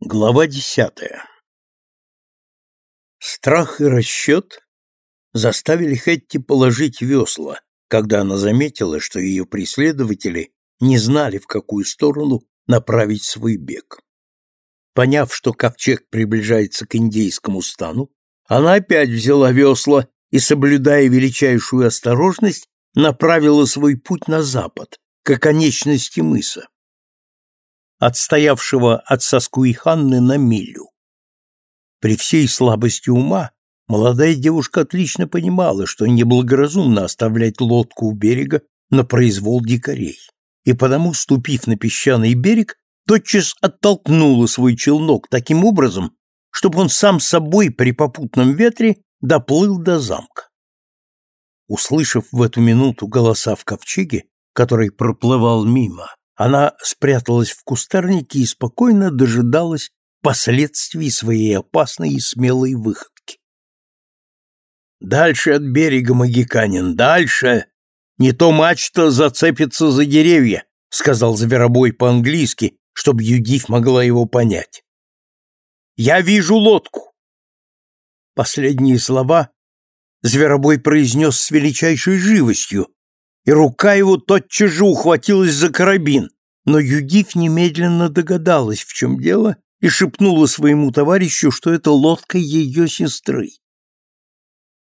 Глава десятая Страх и расчет заставили Хетти положить весла, когда она заметила, что ее преследователи не знали, в какую сторону направить свой бег. Поняв, что ковчег приближается к индейскому стану, она опять взяла весла и, соблюдая величайшую осторожность, направила свой путь на запад, к оконечности мыса отстоявшего от Саскуиханны на милю. При всей слабости ума молодая девушка отлично понимала, что неблагоразумно оставлять лодку у берега на произвол дикарей, и потому, ступив на песчаный берег, тотчас оттолкнула свой челнок таким образом, чтобы он сам собой при попутном ветре доплыл до замка. Услышав в эту минуту голоса в ковчеге, который проплывал мимо, она спряталась в кустарнике и спокойно дожидалась последствий своей опасной и смелой выходки. «Дальше от берега, Магиканин, дальше! Не то мачта зацепится за деревья», — сказал Зверобой по-английски, чтобы Юдив могла его понять. «Я вижу лодку!» Последние слова Зверобой произнес с величайшей живостью, и рука его тотчас же ухватилась за карабин, но Юдив немедленно догадалась, в чем дело, и шепнула своему товарищу, что это лодка ее сестры.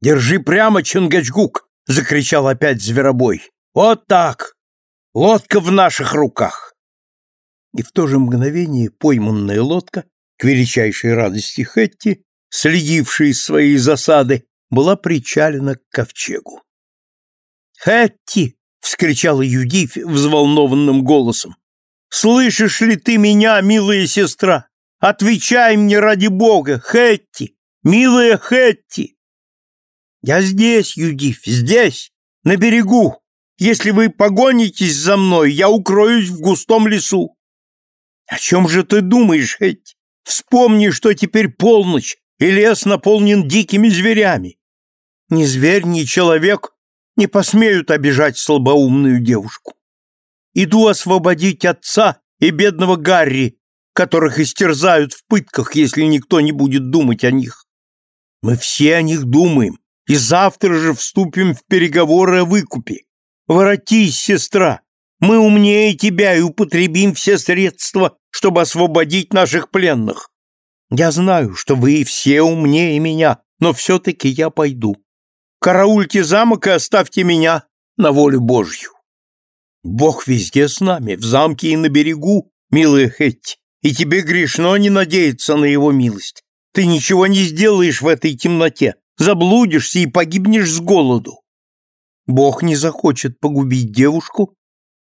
«Держи прямо, Чингачгук!» — закричал опять Зверобой. «Вот так! Лодка в наших руках!» И в то же мгновение пойманная лодка, к величайшей радости Хетти, следившей из своей засады, была причалена к ковчегу. «Хэтти!» — вскричала Юдив взволнованным голосом. «Слышишь ли ты меня, милая сестра? Отвечай мне ради Бога, Хэтти, милая Хэтти!» «Я здесь, Юдив, здесь, на берегу. Если вы погонитесь за мной, я укроюсь в густом лесу». «О чем же ты думаешь, Хэтти? Вспомни, что теперь полночь, и лес наполнен дикими зверями. Ни зверь, ни человек не посмеют обижать слабоумную девушку. Иду освободить отца и бедного Гарри, которых истерзают в пытках, если никто не будет думать о них. Мы все о них думаем, и завтра же вступим в переговоры о выкупе. Воротись, сестра, мы умнее тебя и употребим все средства, чтобы освободить наших пленных. Я знаю, что вы все умнее меня, но все-таки я пойду. Караульте замок и оставьте меня на волю Божью. Бог везде с нами, в замке и на берегу, милая Хетти, и тебе грешно не надеяться на его милость. Ты ничего не сделаешь в этой темноте, заблудишься и погибнешь с голоду. Бог не захочет погубить девушку,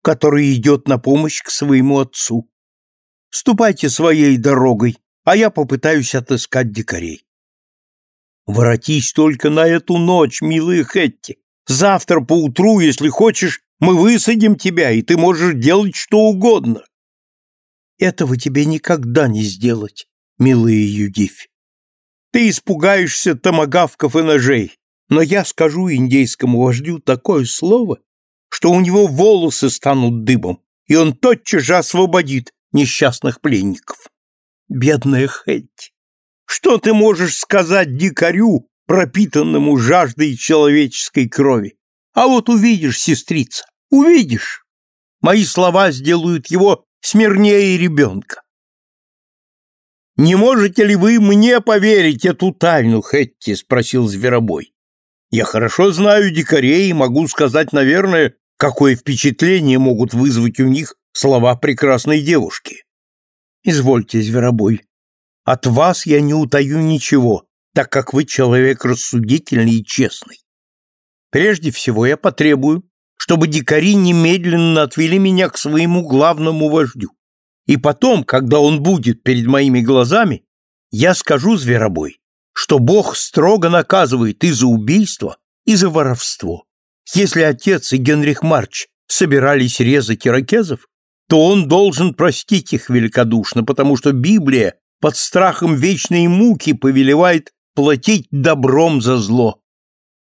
которая идет на помощь к своему отцу. Ступайте своей дорогой, а я попытаюсь отыскать дикарей. Воротись только на эту ночь, милая Хетти. Завтра поутру, если хочешь, мы высадим тебя, и ты можешь делать что угодно. Этого тебе никогда не сделать, милая Юдивь. Ты испугаешься томагавков и ножей, но я скажу индейскому вождю такое слово, что у него волосы станут дыбом, и он тотчас же освободит несчастных пленников. Бедная Хетти, что ты можешь сказать дикарю, пропитанному жаждой человеческой крови? А вот увидишь, сестрица, увидишь. Мои слова сделают его смирнее ребенка. «Не можете ли вы мне поверить эту тайну, Хетти?» — спросил Зверобой. «Я хорошо знаю дикарей и могу сказать, наверное, какое впечатление могут вызвать у них слова прекрасной девушки». «Извольте, Зверобой, от вас я не утаю ничего, так как вы человек рассудительный и честный. Прежде всего я потребую, чтобы дикари немедленно отвели меня к своему главному вождю. И потом, когда он будет перед моими глазами, я скажу зверобой, что Бог строго наказывает и за убийство, и за воровство. Если отец и Генрих Марч собирались резать иракезов, то он должен простить их великодушно, потому что Библия под страхом вечной муки повелевает платить добром за зло.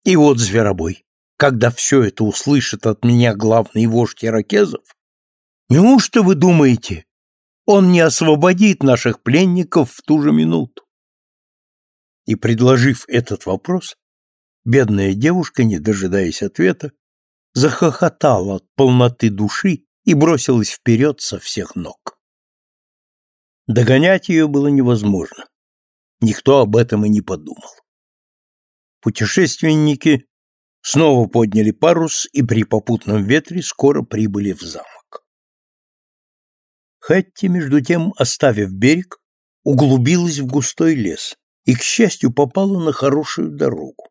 И вот, зверобой, когда все это услышит от меня главный вождь иракезов, неужто вы думаете, он не освободит наших пленников в ту же минуту. И предложив этот вопрос, бедная девушка, не дожидаясь ответа, захохотала от полноты души и бросилась вперед со всех ног. Догонять ее было невозможно. Никто об этом и не подумал. Путешественники снова подняли парус и при попутном ветре скоро прибыли в замок. Хэтти, между тем, оставив берег, углубилась в густой лес и, к счастью, попала на хорошую дорогу.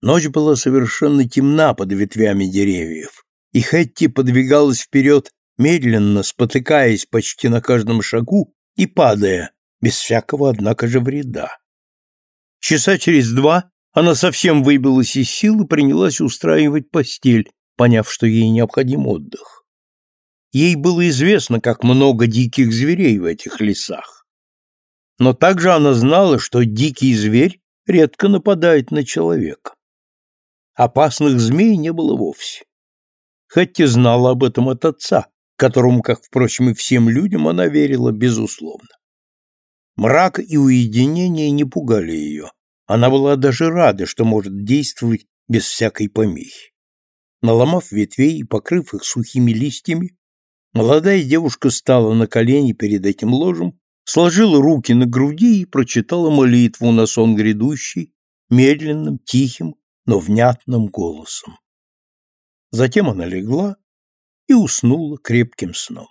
Ночь была совершенно темна под ветвями деревьев, и Хэтти подвигалась вперед, медленно, спотыкаясь почти на каждом шагу и падая, без всякого, однако же, вреда. Часа через два она совсем выбилась из сил и принялась устраивать постель, поняв, что ей необходим отдых. Ей было известно, как много диких зверей в этих лесах. Но также она знала, что дикий зверь редко нападает на человека. Опасных змей не было вовсе. Хотя знала об этом от отца, которому, как, впрочем, и всем людям, она верила безусловно. Мрак и уединение не пугали ее. Она была даже рада, что может действовать без всякой помехи. Наломав ветвей и покрыв их сухими листьями, молодая девушка стала на колени перед этим ложем, сложила руки на груди и прочитала молитву на сон грядущий, медленным, тихим, но внятным голосом. Затем она легла и уснула крепким сном.